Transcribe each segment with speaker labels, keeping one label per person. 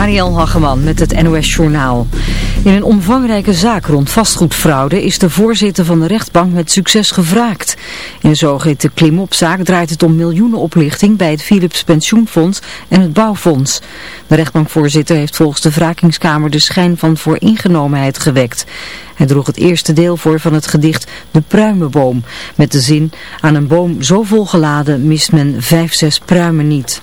Speaker 1: Marielle Hageman met het NOS Journaal. In een omvangrijke zaak rond vastgoedfraude is de voorzitter van de rechtbank met succes gevraagd. In de zogeheten klimopzaak draait het om miljoenen oplichting bij het Philips Pensioenfonds en het Bouwfonds. De rechtbankvoorzitter heeft volgens de wrakingskamer de schijn van vooringenomenheid gewekt. Hij droeg het eerste deel voor van het gedicht De Pruimenboom, met de zin aan een boom zo volgeladen mist men vijf, zes pruimen niet.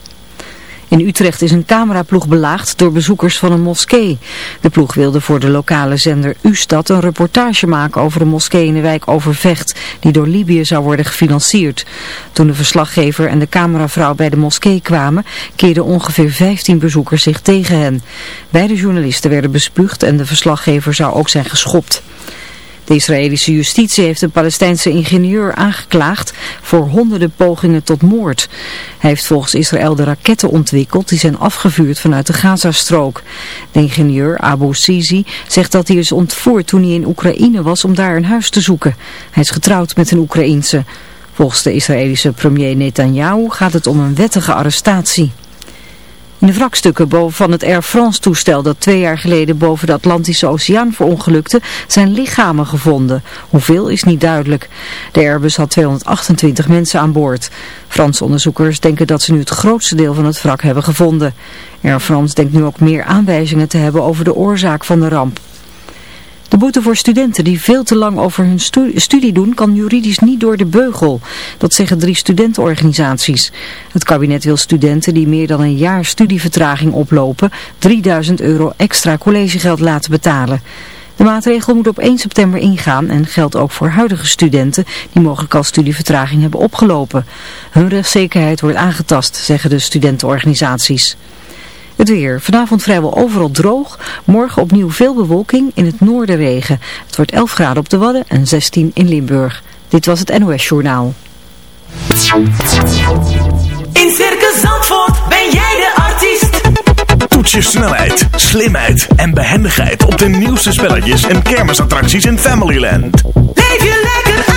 Speaker 1: In Utrecht is een cameraploeg belaagd door bezoekers van een moskee. De ploeg wilde voor de lokale zender U-stad een reportage maken over een moskee in de wijk Overvecht, die door Libië zou worden gefinancierd. Toen de verslaggever en de cameravrouw bij de moskee kwamen, keerden ongeveer 15 bezoekers zich tegen hen. Beide journalisten werden bespuugd en de verslaggever zou ook zijn geschopt. De Israëlische justitie heeft een Palestijnse ingenieur aangeklaagd voor honderden pogingen tot moord. Hij heeft volgens Israël de raketten ontwikkeld die zijn afgevuurd vanuit de Gazastrook. De ingenieur Abu Sisi zegt dat hij is ontvoerd toen hij in Oekraïne was om daar een huis te zoeken. Hij is getrouwd met een Oekraïense. Volgens de Israëlische premier Netanyahu gaat het om een wettige arrestatie. In de wrakstukken van het Air France toestel dat twee jaar geleden boven de Atlantische Oceaan verongelukte zijn lichamen gevonden. Hoeveel is niet duidelijk. De Airbus had 228 mensen aan boord. Franse onderzoekers denken dat ze nu het grootste deel van het wrak hebben gevonden. Air France denkt nu ook meer aanwijzingen te hebben over de oorzaak van de ramp. De boete voor studenten die veel te lang over hun studie doen kan juridisch niet door de beugel. Dat zeggen drie studentenorganisaties. Het kabinet wil studenten die meer dan een jaar studievertraging oplopen 3000 euro extra collegegeld laten betalen. De maatregel moet op 1 september ingaan en geldt ook voor huidige studenten die mogelijk al studievertraging hebben opgelopen. Hun rechtszekerheid wordt aangetast, zeggen de studentenorganisaties. Het weer. Vanavond vrijwel overal droog. Morgen opnieuw veel bewolking. In het noorden regen. Het wordt 11 graden op de Wadden en 16 in Limburg. Dit was het NOS Journaal.
Speaker 2: In Circus Zandvoort ben jij de artiest.
Speaker 3: Toets je snelheid, slimheid en behendigheid op de nieuwste spelletjes en kermisattracties in Familyland.
Speaker 2: Leef je lekker
Speaker 3: in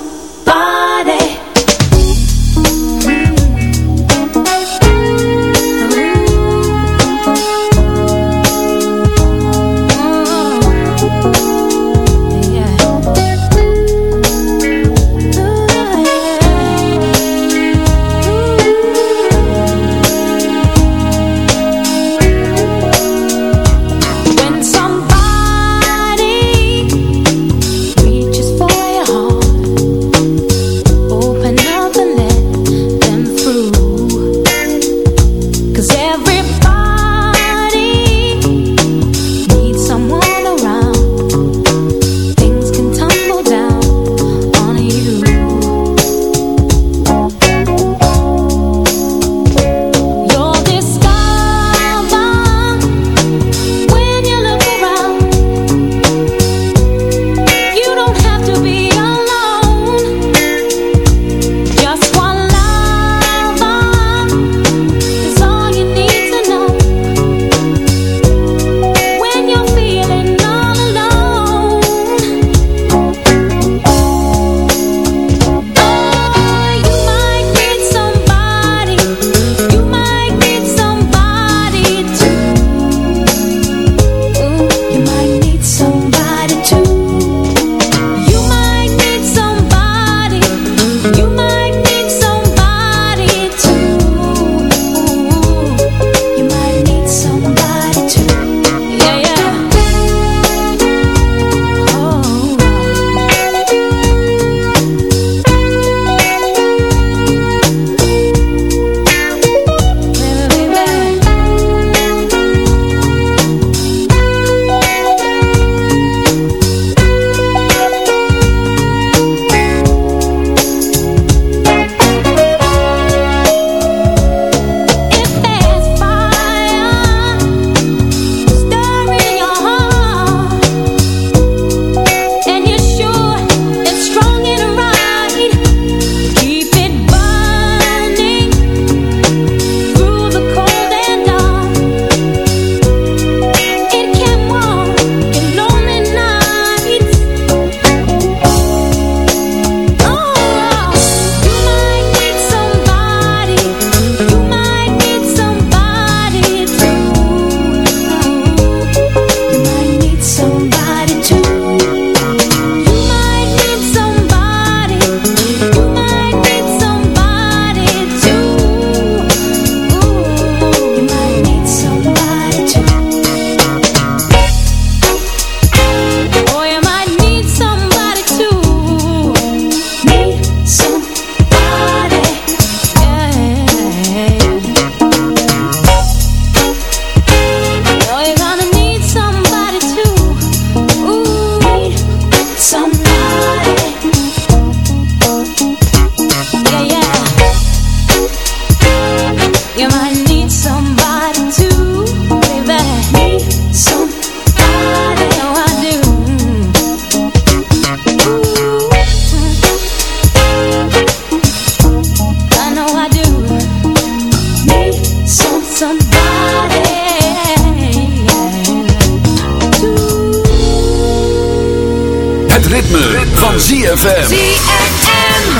Speaker 4: Ritme, van ZFM.
Speaker 2: ZFM.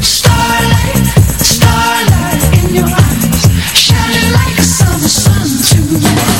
Speaker 2: Starlight, starlight in your eyes. Shining like a summer sun tonight.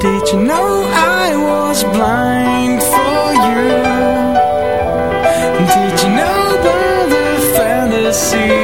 Speaker 5: did you know I was blind for you? Did you know by
Speaker 6: the
Speaker 7: fantasy?